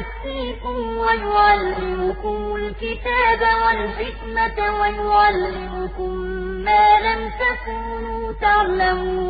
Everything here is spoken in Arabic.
ويزكيكم ويعلمكم الكتاب والحكمة ويعلمكم ما لم تكونوا تعلمون